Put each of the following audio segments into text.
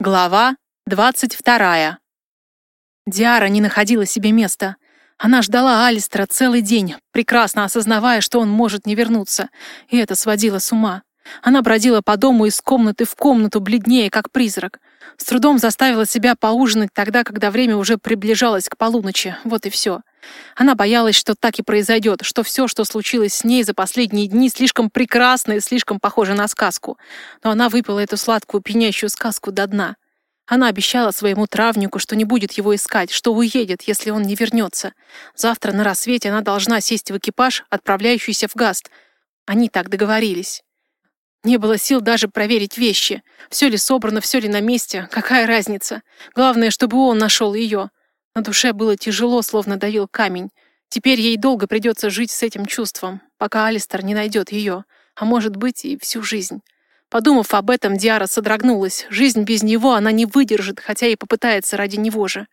Глава двадцать вторая. Диара не находила себе места. Она ждала Алистера целый день, прекрасно осознавая, что он может не вернуться, и это сводило с ума. Она бродила по дому из комнаты в комнату, бледнее, как призрак. С трудом заставила себя поужинать тогда, когда время уже приближалось к полуночи. Вот и все. Она боялась, что так и произойдет, что все, что случилось с ней за последние дни, слишком прекрасно и слишком похоже на сказку. Но она выпила эту сладкую, пьянящую сказку до дна. Она обещала своему травнику, что не будет его искать, что уедет, если он не вернется. Завтра на рассвете она должна сесть в экипаж, отправляющийся в Гаст. Они так договорились. Не было сил даже проверить вещи. Все ли собрано, все ли на месте, какая разница. Главное, чтобы он нашел ее. На душе было тяжело, словно давил камень. Теперь ей долго придется жить с этим чувством, пока Алистер не найдет ее, а может быть и всю жизнь. Подумав об этом, Диара содрогнулась. Жизнь без него она не выдержит, хотя и попытается ради него же.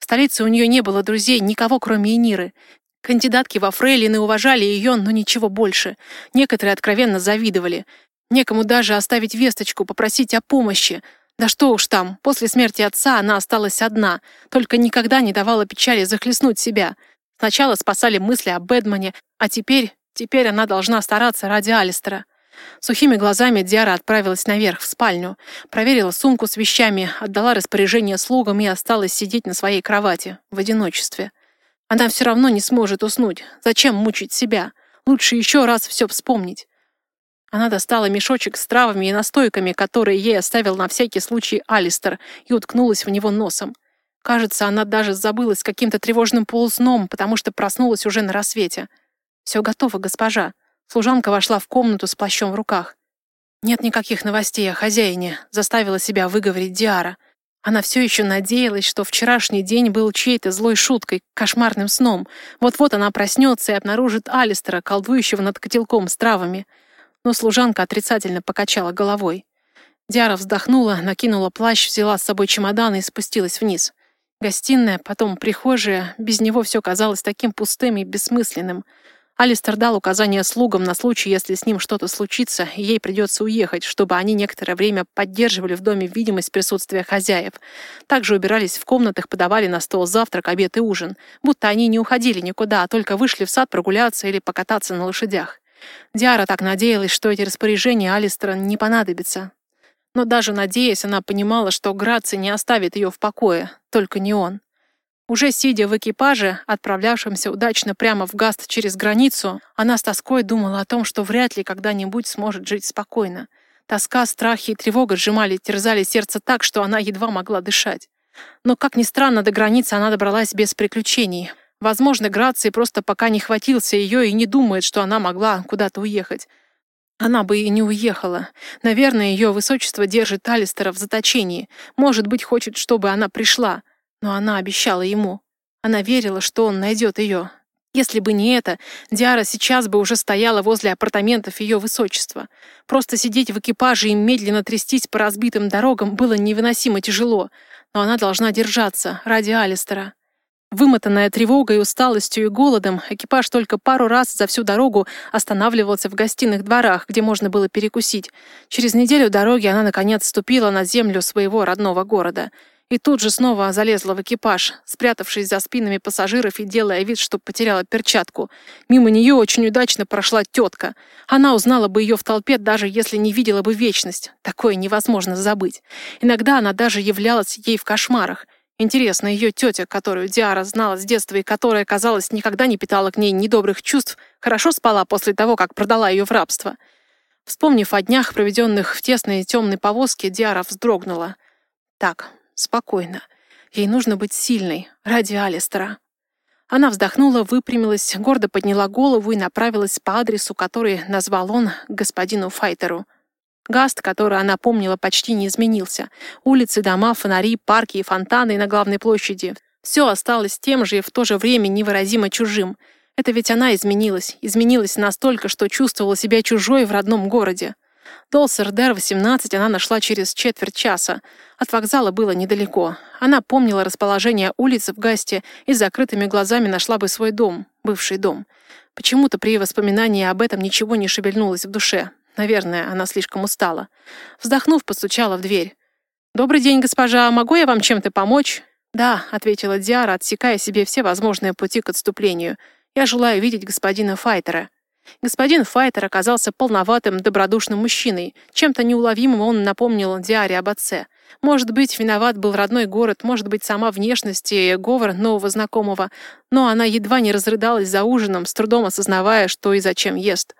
В столице у нее не было друзей, никого, кроме Эниры. Кандидатки во фрейлины уважали ее, но ничего больше. Некоторые откровенно завидовали. Некому даже оставить весточку, попросить о помощи. Да что уж там, после смерти отца она осталась одна, только никогда не давала печали захлестнуть себя. Сначала спасали мысли об Эдмане, а теперь, теперь она должна стараться ради Алистера. Сухими глазами Диара отправилась наверх, в спальню, проверила сумку с вещами, отдала распоряжение слугам и осталась сидеть на своей кровати, в одиночестве. Она все равно не сможет уснуть. Зачем мучить себя? Лучше еще раз все вспомнить. Она достала мешочек с травами и настойками, которые ей оставил на всякий случай Алистер, и уткнулась в него носом. Кажется, она даже забылась каким-то тревожным полусном, потому что проснулась уже на рассвете. «Все готово, госпожа», Служанка вошла в комнату с плащом в руках. «Нет никаких новостей о хозяине», — заставила себя выговорить Диара. Она все еще надеялась, что вчерашний день был чьей-то злой шуткой, кошмарным сном. Вот-вот она проснется и обнаружит Алистера, колдующего над котелком с травами. Но служанка отрицательно покачала головой. Диара вздохнула, накинула плащ, взяла с собой чемодан и спустилась вниз. Гостиная, потом прихожая, без него все казалось таким пустым и бессмысленным — Алистер дал указания слугам на случай, если с ним что-то случится, и ей придется уехать, чтобы они некоторое время поддерживали в доме видимость присутствия хозяев. Также убирались в комнатах, подавали на стол завтрак, обед и ужин, будто они не уходили никуда, а только вышли в сад прогуляться или покататься на лошадях. Диара так надеялась, что эти распоряжения Алистера не понадобятся. Но даже надеясь, она понимала, что Граци не оставит ее в покое, только не он. Уже сидя в экипаже, отправлявшемся удачно прямо в Гаст через границу, она с тоской думала о том, что вряд ли когда-нибудь сможет жить спокойно. Тоска, страхи и тревога сжимали, терзали сердце так, что она едва могла дышать. Но, как ни странно, до границы она добралась без приключений. Возможно, Грации просто пока не хватился ее и не думает, что она могла куда-то уехать. Она бы и не уехала. Наверное, ее высочество держит Алистера в заточении. Может быть, хочет, чтобы она пришла. Но она обещала ему. Она верила, что он найдет ее. Если бы не это, Диара сейчас бы уже стояла возле апартаментов ее высочества. Просто сидеть в экипаже и медленно трястись по разбитым дорогам было невыносимо тяжело, но она должна держаться ради Алистера. Вымотанная тревогой, усталостью и голодом, экипаж только пару раз за всю дорогу останавливался в гостиных дворах, где можно было перекусить. Через неделю дороги она, наконец, ступила на землю своего родного города — и тут же снова залезла в экипаж, спрятавшись за спинами пассажиров и делая вид, что потеряла перчатку. Мимо нее очень удачно прошла тетка. Она узнала бы ее в толпе, даже если не видела бы вечность. Такое невозможно забыть. Иногда она даже являлась ей в кошмарах. Интересно, ее тетя, которую Диара знала с детства и которая, казалось, никогда не питала к ней недобрых чувств, хорошо спала после того, как продала ее в рабство. Вспомнив о днях, проведенных в тесной темной повозке, Диара вздрогнула. Так, спокойно. Ей нужно быть сильной, ради Алистера. Она вздохнула, выпрямилась, гордо подняла голову и направилась по адресу, который назвал он господину Файтеру. Гаст, который она помнила, почти не изменился. Улицы, дома, фонари, парки и фонтаны на главной площади. Все осталось тем же и в то же время невыразимо чужим. Это ведь она изменилась. Изменилась настолько, что чувствовала себя чужой в родном городе. Долсердер 18 она нашла через четверть часа. От вокзала было недалеко. Она помнила расположение улицы в Гасте и закрытыми глазами нашла бы свой дом, бывший дом. Почему-то при воспоминании об этом ничего не шевельнулось в душе. Наверное, она слишком устала. Вздохнув, постучала в дверь. «Добрый день, госпожа. Могу я вам чем-то помочь?» «Да», — ответила Диара, отсекая себе все возможные пути к отступлению. «Я желаю видеть господина Файтера». Господин Файтер оказался полноватым, добродушным мужчиной. Чем-то неуловимым он напомнил Диаре об отце. Может быть, виноват был родной город, может быть, сама внешность и говор нового знакомого. Но она едва не разрыдалась за ужином, с трудом осознавая, что и зачем ест.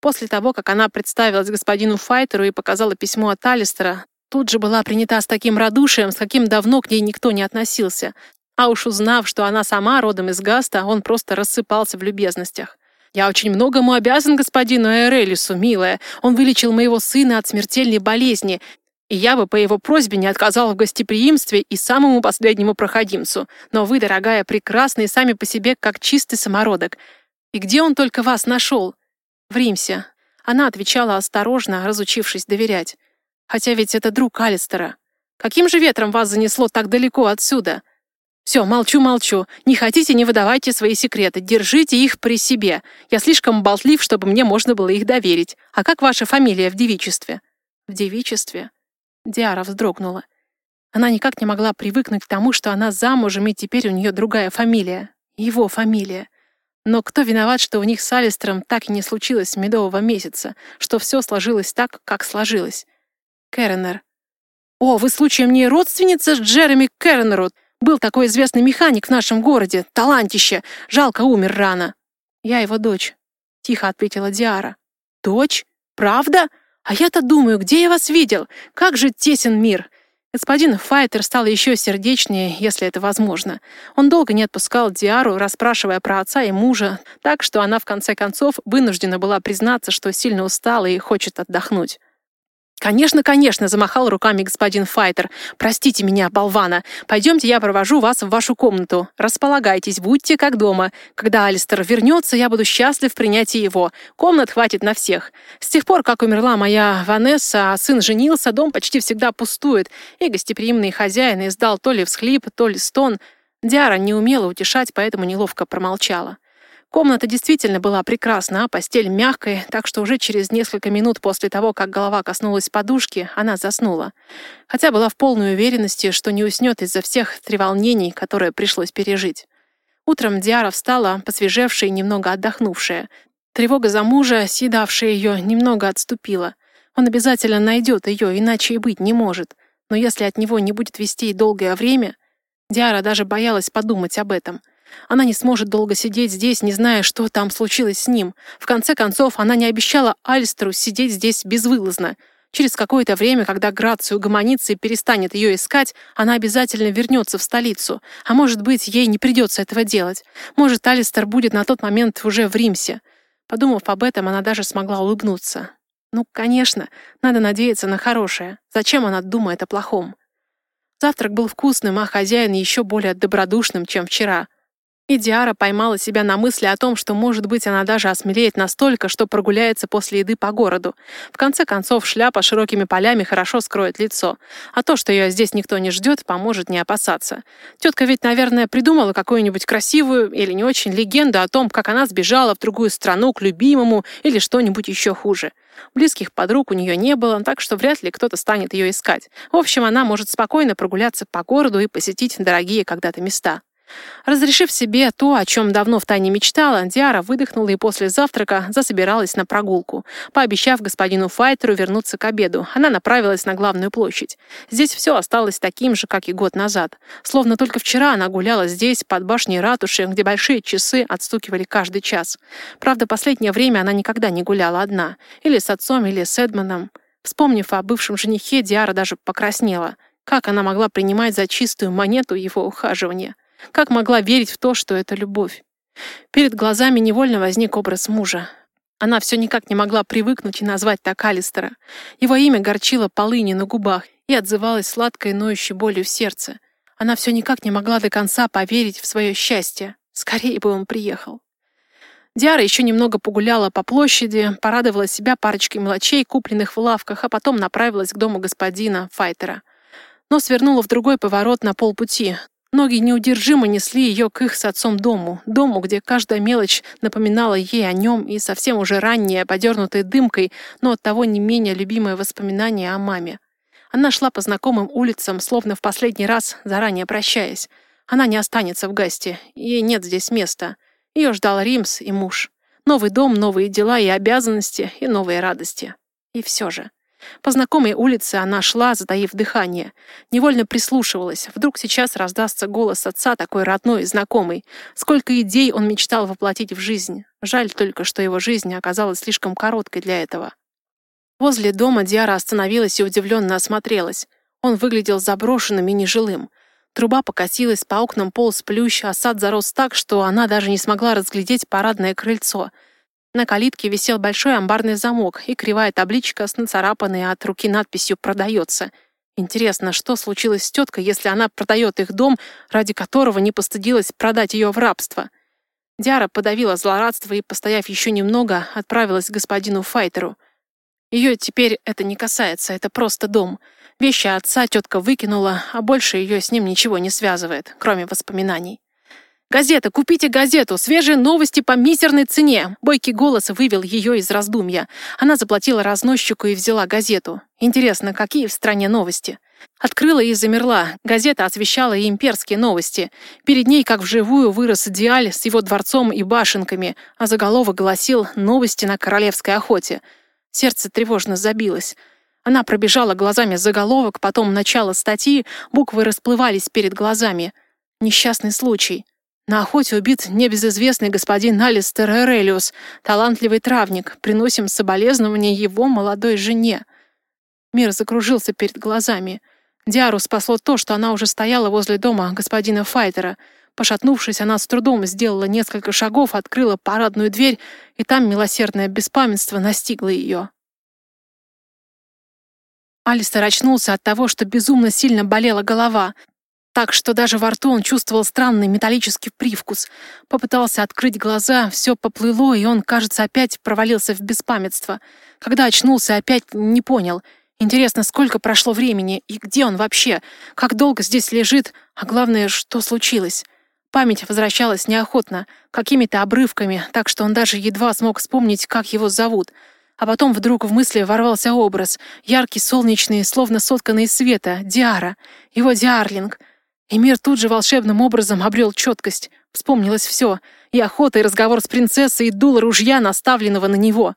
После того, как она представилась господину Файтеру и показала письмо от Алистера, тут же была принята с таким радушием, с каким давно к ней никто не относился. А уж узнав, что она сама родом из Гаста, он просто рассыпался в любезностях. «Я очень многому обязан господину Эрелису, милая. Он вылечил моего сына от смертельной болезни, и я бы по его просьбе не отказал в гостеприимстве и самому последнему проходимцу. Но вы, дорогая, прекрасны сами по себе, как чистый самородок. И где он только вас нашел?» «В Римсе». Она отвечала осторожно, разучившись доверять. «Хотя ведь это друг Алистера. Каким же ветром вас занесло так далеко отсюда?» «Все, молчу-молчу. Не хотите, не выдавайте свои секреты. Держите их при себе. Я слишком болтлив, чтобы мне можно было их доверить. А как ваша фамилия в девичестве?» «В девичестве?» Диара вздрогнула. Она никак не могла привыкнуть к тому, что она замужем, и теперь у нее другая фамилия. Его фамилия. Но кто виноват, что у них с Алистером так и не случилось медового месяца, что все сложилось так, как сложилось? Керенер. «О, вы случаем не родственница с Джереми Керенеру?» Был такой известный механик в нашем городе, талантище. Жалко, умер рано. Я его дочь, тихо ответила Диара. Дочь? Правда? А я-то думаю, где я вас видел? Как же тесен мир. Господин Файтер стал еще сердечнее, если это возможно. Он долго не отпускал Диару, расспрашивая про отца и мужа, так что она в конце концов вынуждена была признаться, что сильно устала и хочет отдохнуть. «Конечно, конечно!» — замахал руками господин Файтер. «Простите меня, болвана. Пойдемте, я провожу вас в вашу комнату. Располагайтесь, будьте как дома. Когда Алистер вернется, я буду счастлив принять его. Комнат хватит на всех. С тех пор, как умерла моя Ванесса, а сын женился, дом почти всегда пустует, и гостеприимный хозяин издал то ли всхлип, то ли стон. Диара не умела утешать, поэтому неловко промолчала. Комната действительно была прекрасна, а постель мягкая, так что уже через несколько минут после того, как голова коснулась подушки, она заснула. Хотя была в полной уверенности, что не уснет из-за всех треволнений, которые пришлось пережить. Утром Диара встала, посвежевшая и немного отдохнувшая. Тревога за мужа, съедавшая ее, немного отступила. Он обязательно найдет ее, иначе и быть не может. Но если от него не будет вести долгое время... Диара даже боялась подумать об этом — она не сможет долго сидеть здесь, не зная, что там случилось с ним. В конце концов, она не обещала Альстеру сидеть здесь безвылазно. Через какое-то время, когда Грацию угомонится и перестанет ее искать, она обязательно вернется в столицу. А может быть, ей не придется этого делать. Может, Алистер будет на тот момент уже в Римсе. Подумав об этом, она даже смогла улыбнуться. Ну, конечно, надо надеяться на хорошее. Зачем она думает о плохом? Завтрак был вкусным, а хозяин еще более добродушным, чем вчера. И Диара поймала себя на мысли о том, что, может быть, она даже осмелеет настолько, что прогуляется после еды по городу. В конце концов, шляпа широкими полями хорошо скроет лицо. А то, что ее здесь никто не ждет, поможет не опасаться. Тетка ведь, наверное, придумала какую-нибудь красивую или не очень легенду о том, как она сбежала в другую страну к любимому или что-нибудь еще хуже. Близких подруг у нее не было, так что вряд ли кто-то станет ее искать. В общем, она может спокойно прогуляться по городу и посетить дорогие когда-то места. Разрешив себе то, о чем давно втайне мечтала, Диара выдохнула и после завтрака засобиралась на прогулку. Пообещав господину Файтеру вернуться к обеду, она направилась на главную площадь. Здесь все осталось таким же, как и год назад. Словно только вчера она гуляла здесь, под башней ратуши, где большие часы отстукивали каждый час. Правда, последнее время она никогда не гуляла одна. Или с отцом, или с Эдмоном. Вспомнив о бывшем женихе, Диара даже покраснела. Как она могла принимать за чистую монету его ухаживания? Как могла верить в то, что это любовь? Перед глазами невольно возник образ мужа. Она все никак не могла привыкнуть и назвать так Алистера. Его имя горчило полыни на губах и отзывалось сладкой ноющей болью в сердце. Она все никак не могла до конца поверить в свое счастье. Скорее бы он приехал. Диара еще немного погуляла по площади, порадовала себя парочкой мелочей, купленных в лавках, а потом направилась к дому господина Файтера. Но свернула в другой поворот на полпути, Ноги неудержимо несли ее к их с отцом дому, дому, где каждая мелочь напоминала ей о нем и совсем уже раннее, подернутой дымкой, но оттого не менее любимое воспоминание о маме. Она шла по знакомым улицам, словно в последний раз, заранее прощаясь. Она не останется в Гасте, ей нет здесь места. Ее ждал Римс и муж. Новый дом, новые дела и обязанности, и новые радости. И все же. По знакомой улице она шла, затаив дыхание. Невольно прислушивалась. Вдруг сейчас раздастся голос отца, такой родной и знакомый. Сколько идей он мечтал воплотить в жизнь. Жаль только, что его жизнь оказалась слишком короткой для этого. Возле дома Диара остановилась и удивленно осмотрелась. Он выглядел заброшенным и нежилым. Труба покосилась, по окнам полз плющ, а сад зарос так, что она даже не смогла разглядеть парадное крыльцо — на калитке висел большой амбарный замок и кривая табличка с нацарапанной от руки надписью «Продается». Интересно, что случилось с теткой, если она продает их дом, ради которого не постыдилась продать ее в рабство? Диара подавила злорадство и, постояв еще немного, отправилась к господину Файтеру. Ее теперь это не касается, это просто дом. Вещи отца тетка выкинула, а больше ее с ним ничего не связывает, кроме воспоминаний. «Газета! Купите газету! Свежие новости по мизерной цене!» Бойкий голос вывел ее из раздумья. Она заплатила разносчику и взяла газету. Интересно, какие в стране новости? Открыла и замерла. Газета освещала имперские новости. Перед ней, как вживую, вырос Диаль с его дворцом и башенками, а заголовок гласил «Новости на королевской охоте». Сердце тревожно забилось. Она пробежала глазами заголовок, потом начало статьи, буквы расплывались перед глазами. Несчастный случай. На охоте убит небезызвестный господин Алистер Эрелиус, талантливый травник. Приносим соболезнования его молодой жене. Мир закружился перед глазами. Диару спасло то, что она уже стояла возле дома господина Файтера. Пошатнувшись, она с трудом сделала несколько шагов, открыла парадную дверь, и там милосердное беспамятство настигло ее. Алистер очнулся от того, что безумно сильно болела голова так что даже во рту он чувствовал странный металлический привкус. Попытался открыть глаза, все поплыло, и он, кажется, опять провалился в беспамятство. Когда очнулся, опять не понял. Интересно, сколько прошло времени, и где он вообще? Как долго здесь лежит, а главное, что случилось? Память возвращалась неохотно, какими-то обрывками, так что он даже едва смог вспомнить, как его зовут. А потом вдруг в мысли ворвался образ, яркий, солнечный, словно сотканный из света, Диара, его Диарлинг — и мир тут же волшебным образом обрел четкость. Вспомнилось все. И охота, и разговор с принцессой, и дуло ружья, наставленного на него.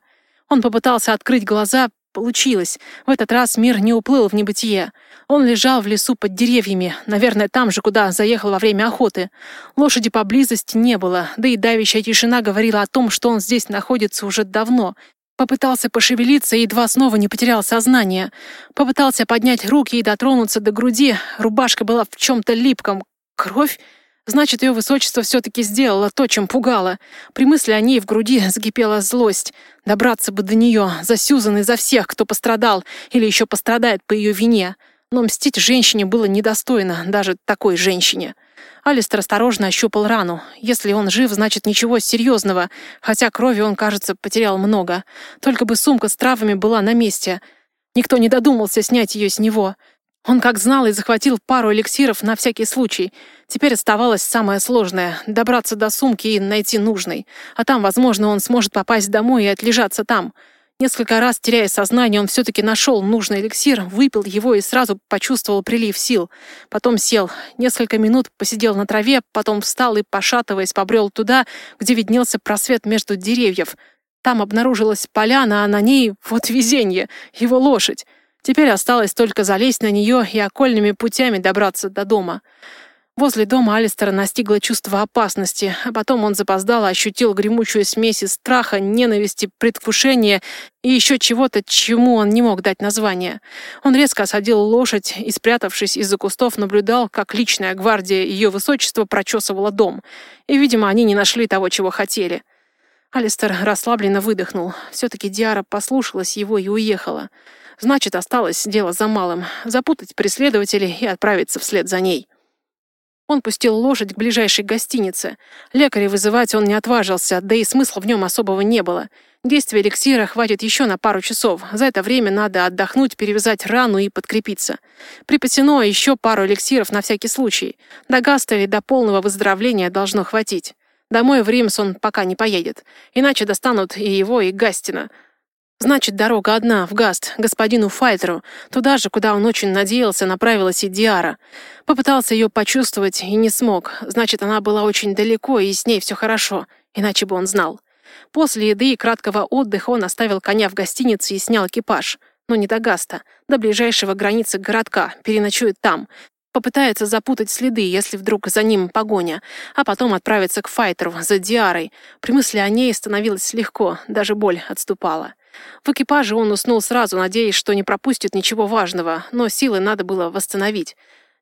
Он попытался открыть глаза. Получилось. В этот раз мир не уплыл в небытие. Он лежал в лесу под деревьями, наверное, там же, куда заехал во время охоты. Лошади поблизости не было, да и давящая тишина говорила о том, что он здесь находится уже давно, Попытался пошевелиться едва снова не потерял сознание. Попытался поднять руки и дотронуться до груди. Рубашка была в чем-то липком. Кровь? Значит, ее высочество все-таки сделало то, чем пугало. При мысли о ней в груди закипела злость. Добраться бы до нее, за Сьюзан и за всех, кто пострадал или еще пострадает по ее вине. Но мстить женщине было недостойно, даже такой женщине. Алистер осторожно ощупал рану. Если он жив, значит ничего серьезного, хотя крови он, кажется, потерял много. Только бы сумка с травами была на месте. Никто не додумался снять ее с него. Он как знал и захватил пару эликсиров на всякий случай. Теперь оставалось самое сложное — добраться до сумки и найти нужный. А там, возможно, он сможет попасть домой и отлежаться там — Несколько раз, теряя сознание, он все-таки нашел нужный эликсир, выпил его и сразу почувствовал прилив сил. Потом сел. Несколько минут посидел на траве, потом встал и, пошатываясь, побрел туда, где виднелся просвет между деревьев. Там обнаружилась поляна, а на ней, вот везенье, его лошадь. Теперь осталось только залезть на нее и окольными путями добраться до дома. Возле дома Алистера настигло чувство опасности, а потом он запоздало ощутил гремучую смесь из страха, ненависти, предвкушения и еще чего-то, чему он не мог дать название. Он резко осадил лошадь и, спрятавшись из-за кустов, наблюдал, как личная гвардия ее высочества прочесывала дом. И, видимо, они не нашли того, чего хотели. Алистер расслабленно выдохнул. Все-таки Диара послушалась его и уехала. Значит, осталось дело за малым — запутать преследователей и отправиться вслед за ней. Он пустил лошадь к ближайшей гостинице. Лекаря вызывать он не отважился, да и смысла в нем особого не было. Действия эликсира хватит еще на пару часов. За это время надо отдохнуть, перевязать рану и подкрепиться. Припасено еще пару эликсиров на всякий случай. До Гаста или до полного выздоровления должно хватить. Домой в Римс он пока не поедет. Иначе достанут и его, и Гастина. Значит, дорога одна, в Гаст, господину Файтеру, туда же, куда он очень надеялся, направилась и Диара. Попытался ее почувствовать и не смог. Значит, она была очень далеко, и с ней все хорошо, иначе бы он знал. После еды и краткого отдыха он оставил коня в гостинице и снял экипаж. Но не до Гаста, до ближайшего границы городка, переночует там. Попытается запутать следы, если вдруг за ним погоня, а потом отправиться к Файтеру за Диарой. При мысли о ней становилось легко, даже боль отступала. В экипаже он уснул сразу, надеясь, что не пропустит ничего важного, но силы надо было восстановить.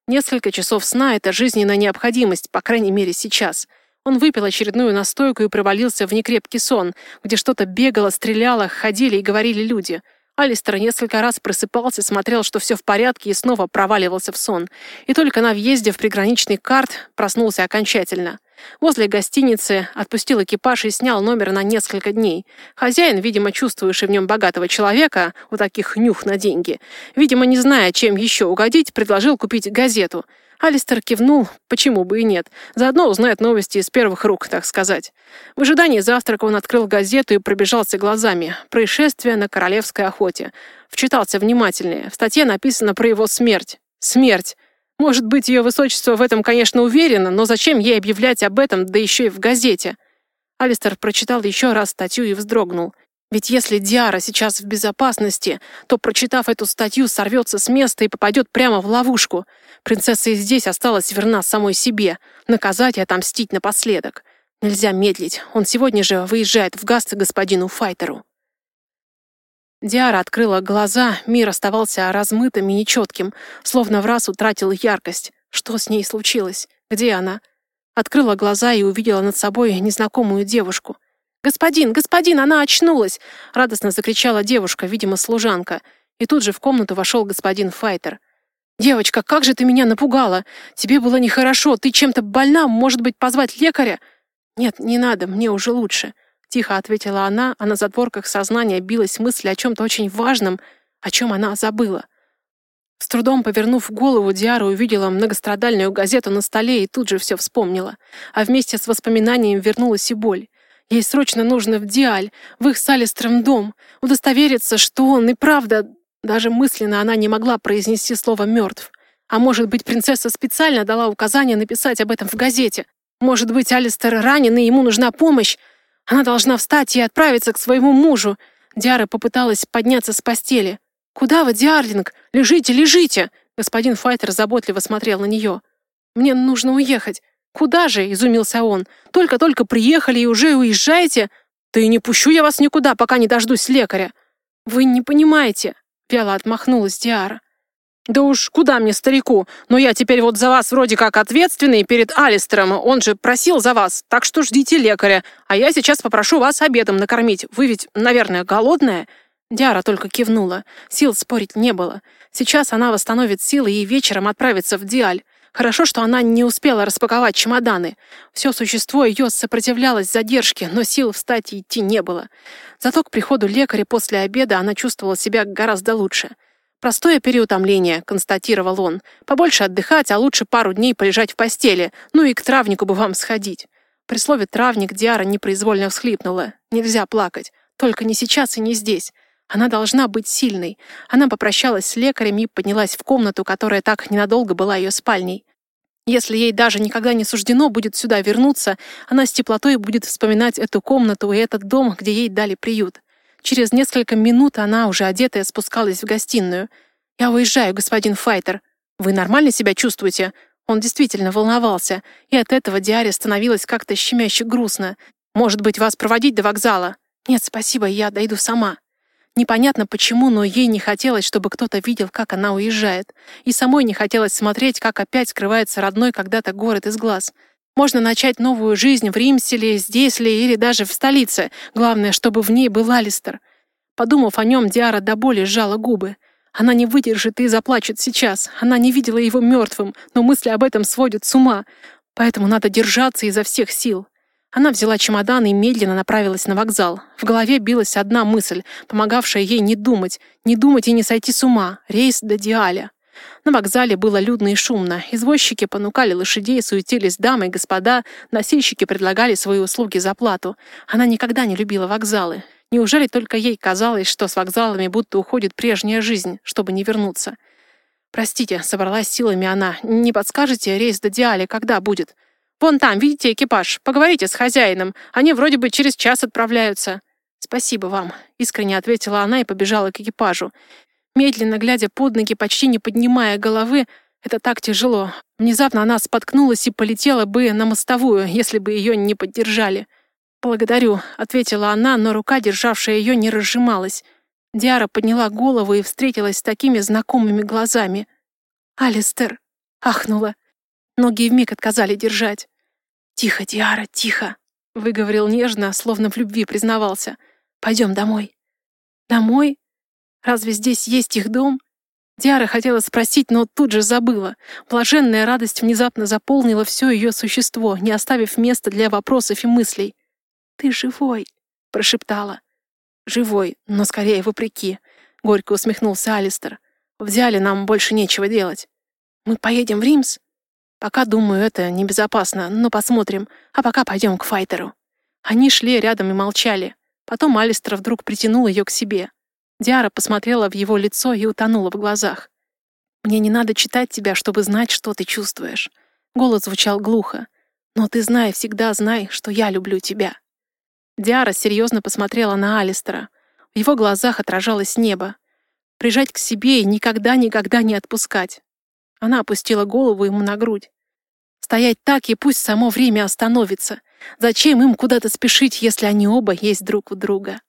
Несколько часов сна — это жизненная необходимость, по крайней мере, сейчас. Он выпил очередную настойку и провалился в некрепкий сон, где что-то бегало, стреляло, ходили и говорили люди — Алистер несколько раз просыпался, смотрел, что все в порядке, и снова проваливался в сон. И только на въезде в приграничный карт проснулся окончательно. Возле гостиницы отпустил экипаж и снял номер на несколько дней. Хозяин, видимо, чувствующий в нем богатого человека, у таких нюх на деньги, видимо, не зная, чем еще угодить, предложил купить газету — Алистер кивнул, почему бы и нет. Заодно узнает новости из первых рук, так сказать. В ожидании завтрака он открыл газету и пробежался глазами. Происшествие на королевской охоте. Вчитался внимательнее. В статье написано про его смерть. Смерть. Может быть, ее высочество в этом, конечно, уверено, но зачем ей объявлять об этом, да еще и в газете? Алистер прочитал еще раз статью и вздрогнул. Ведь если Диара сейчас в безопасности, то, прочитав эту статью, сорвется с места и попадет прямо в ловушку. Принцесса и здесь осталась верна самой себе. Наказать и отомстить напоследок. Нельзя медлить. Он сегодня же выезжает в Гасты господину Файтеру. Диара открыла глаза, мир оставался размытым и нечетким, словно в раз утратил яркость. Что с ней случилось? Где она? Открыла глаза и увидела над собой незнакомую девушку. «Господин, господин, она очнулась!» — радостно закричала девушка, видимо, служанка. И тут же в комнату вошел господин Файтер. «Девочка, как же ты меня напугала! Тебе было нехорошо, ты чем-то больна, может быть, позвать лекаря?» «Нет, не надо, мне уже лучше», — тихо ответила она, а на затворках сознания билась мысль о чем-то очень важном, о чем она забыла. С трудом повернув голову, Диара увидела многострадальную газету на столе и тут же все вспомнила. А вместе с воспоминанием вернулась и боль. Ей срочно нужно в Диаль, в их с Алистром дом, удостовериться, что он и правда даже мысленно она не могла произнести слово «мертв». А может быть, принцесса специально дала указание написать об этом в газете. Может быть, Алистер ранен, и ему нужна помощь. Она должна встать и отправиться к своему мужу. Диара попыталась подняться с постели. «Куда вы, Диарлинг? Лежите, лежите!» Господин Файтер заботливо смотрел на нее. «Мне нужно уехать». «Куда же?» — изумился он. «Только-только приехали и уже уезжаете? Да и не пущу я вас никуда, пока не дождусь лекаря». «Вы не понимаете. Вяло отмахнулась Диара. «Да уж, куда мне, старику? Но я теперь вот за вас вроде как ответственный перед Алистером. Он же просил за вас, так что ждите лекаря. А я сейчас попрошу вас обедом накормить. Вы ведь, наверное, голодная?» Диара только кивнула. Сил спорить не было. Сейчас она восстановит силы и вечером отправится в Диаль. Хорошо, что она не успела распаковать чемоданы. Все существо ее сопротивлялось задержке, но сил встать и идти не было. Зато к приходу лекаря после обеда она чувствовала себя гораздо лучше. «Простое переутомление», — констатировал он. «Побольше отдыхать, а лучше пару дней полежать в постели. Ну и к травнику бы вам сходить». При слове «травник» Диара непроизвольно всхлипнула. «Нельзя плакать. Только не сейчас и не здесь. Она должна быть сильной. Она попрощалась с лекарем и поднялась в комнату, которая так ненадолго была ее спальней. Если ей даже никогда не суждено будет сюда вернуться, она с теплотой будет вспоминать эту комнату и этот дом, где ей дали приют. Через несколько минут она, уже одетая, спускалась в гостиную. «Я уезжаю, господин Файтер. Вы нормально себя чувствуете?» Он действительно волновался, и от этого Диаре становилось как-то щемяще грустно. «Может быть, вас проводить до вокзала?» «Нет, спасибо, я дойду сама». Непонятно почему, но ей не хотелось, чтобы кто-то видел, как она уезжает. И самой не хотелось смотреть, как опять скрывается родной когда-то город из глаз. Можно начать новую жизнь в Римселе, здесь ли или даже в столице. Главное, чтобы в ней был Алистер. Подумав о нем, Диара до боли сжала губы. Она не выдержит и заплачет сейчас. Она не видела его мертвым, но мысли об этом сводят с ума. Поэтому надо держаться изо всех сил. Она взяла чемодан и медленно направилась на вокзал. В голове билась одна мысль, помогавшая ей не думать, не думать и не сойти с ума. Рейс до Диаля. На вокзале было людно и шумно. Извозчики понукали лошадей, суетились дамы и господа, носильщики предлагали свои услуги за плату. Она никогда не любила вокзалы. Неужели только ей казалось, что с вокзалами будто уходит прежняя жизнь, чтобы не вернуться? «Простите», — собралась силами она. «Не подскажете, рейс до Диали когда будет?» «Вон там, видите экипаж? Поговорите с хозяином. Они вроде бы через час отправляются». «Спасибо вам», — искренне ответила она и побежала к экипажу. Медленно глядя под ноги, почти не поднимая головы, это так тяжело. Внезапно она споткнулась и полетела бы на мостовую, если бы ее не поддержали. «Благодарю», — ответила она, но рука, державшая ее, не разжималась. Диара подняла голову и встретилась с такими знакомыми глазами. «Алистер!» — ахнула. Ноги вмиг отказали держать. «Тихо, Диара, тихо!» — выговорил нежно, словно в любви признавался. «Пойдем домой». «Домой? Разве здесь есть их дом?» Диара хотела спросить, но тут же забыла. Блаженная радость внезапно заполнила все ее существо, не оставив места для вопросов и мыслей. «Ты живой!» — прошептала. «Живой, но скорее вопреки», — горько усмехнулся Алистер. «Взяли, нам больше нечего делать. Мы поедем в Римс?» «Пока, думаю, это небезопасно, но посмотрим. А пока пойдем к Файтеру». Они шли рядом и молчали. Потом Алистер вдруг притянул ее к себе. Диара посмотрела в его лицо и утонула в глазах. «Мне не надо читать тебя, чтобы знать, что ты чувствуешь». Голос звучал глухо. «Но ты знай, всегда знай, что я люблю тебя». Диара серьезно посмотрела на Алистера. В его глазах отражалось небо. Прижать к себе и никогда-никогда не отпускать. Она опустила голову ему на грудь. Стоять так, и пусть само время остановится. Зачем им куда-то спешить, если они оба есть друг у друга?